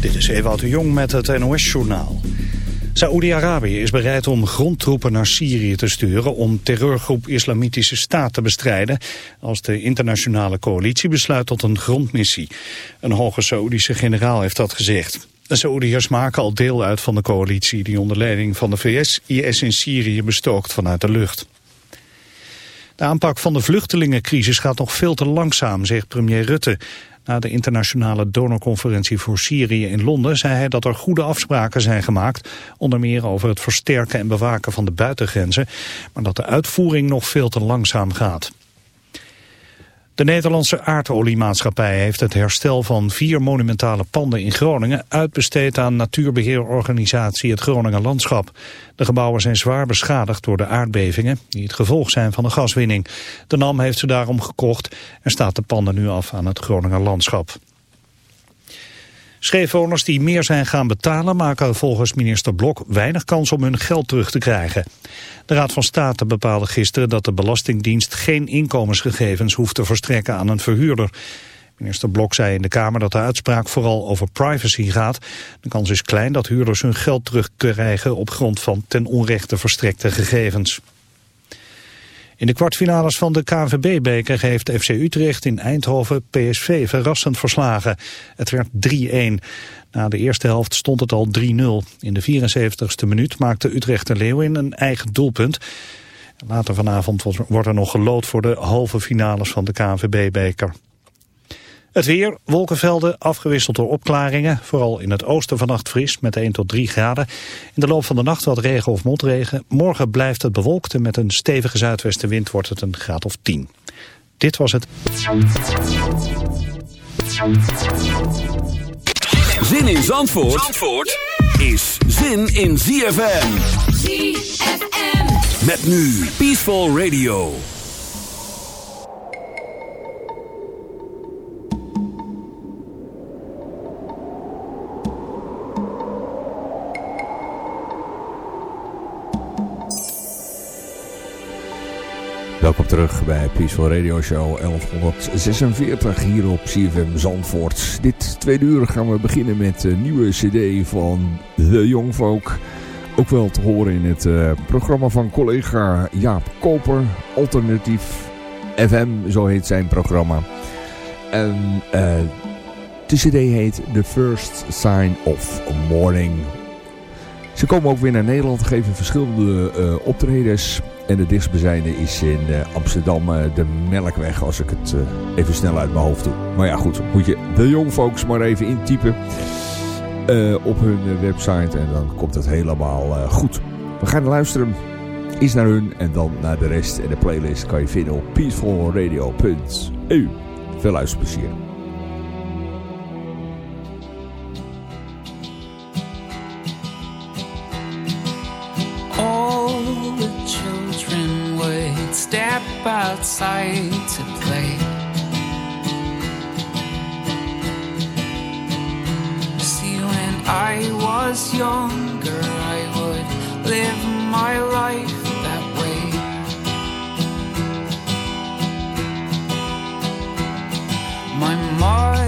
Dit is Ewout de Jong met het NOS-journaal. Saoedi-Arabië is bereid om grondtroepen naar Syrië te sturen... om terreurgroep Islamitische Staat te bestrijden... als de internationale coalitie besluit tot een grondmissie. Een hoge Saoedische generaal heeft dat gezegd. De Saoediërs maken al deel uit van de coalitie... die onder leiding van de VS IS in Syrië bestookt vanuit de lucht. De aanpak van de vluchtelingencrisis gaat nog veel te langzaam, zegt premier Rutte. Na de internationale donorconferentie voor Syrië in Londen zei hij dat er goede afspraken zijn gemaakt, onder meer over het versterken en bewaken van de buitengrenzen, maar dat de uitvoering nog veel te langzaam gaat. De Nederlandse aardoliemaatschappij heeft het herstel van vier monumentale panden in Groningen uitbesteed aan natuurbeheerorganisatie het Groninger Landschap. De gebouwen zijn zwaar beschadigd door de aardbevingen die het gevolg zijn van de gaswinning. De NAM heeft ze daarom gekocht en staat de panden nu af aan het Groninger Landschap. Scheefwoners die meer zijn gaan betalen maken volgens minister Blok weinig kans om hun geld terug te krijgen. De Raad van State bepaalde gisteren dat de Belastingdienst geen inkomensgegevens hoeft te verstrekken aan een verhuurder. Minister Blok zei in de Kamer dat de uitspraak vooral over privacy gaat. De kans is klein dat huurders hun geld terugkrijgen op grond van ten onrechte verstrekte gegevens. In de kwartfinales van de KNVB-beker heeft FC Utrecht in Eindhoven PSV verrassend verslagen. Het werd 3-1. Na de eerste helft stond het al 3-0. In de 74ste minuut maakte Utrecht de Leeuwin een eigen doelpunt. Later vanavond wordt er nog gelood voor de halve finales van de KNVB-beker. Het weer, wolkenvelden, afgewisseld door opklaringen. Vooral in het oosten vannacht fris met 1 tot 3 graden. In de loop van de nacht wat regen of motregen. Morgen blijft het bewolkt en met een stevige zuidwestenwind wordt het een graad of 10. Dit was het. Zin in Zandvoort, Zandvoort is zin in ZFM. ZFM. Met nu Peaceful Radio. Welkom terug bij Peaceful Radio Show 1146 hier op CFM Zandvoort. Dit tweede uur gaan we beginnen met een nieuwe cd van The Young Folk. Ook wel te horen in het uh, programma van collega Jaap Koper, Alternatief FM, zo heet zijn programma. En uh, de cd heet The First Sign of Morning. Ze komen ook weer naar Nederland, geven verschillende uh, optredens... En de dichtstbijzijnde is in uh, Amsterdam uh, de Melkweg, als ik het uh, even snel uit mijn hoofd doe. Maar ja goed, moet je de Young maar even intypen op hun website en dan komt het helemaal goed. We gaan luisteren, eens naar hun en dan naar de rest. En de playlist kan je vinden op peacefulradio.eu. Veel luisterplezier. Outside to play. See, when I was younger, I would live my life that way. My mother